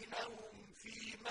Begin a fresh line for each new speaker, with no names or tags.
بينهم فيما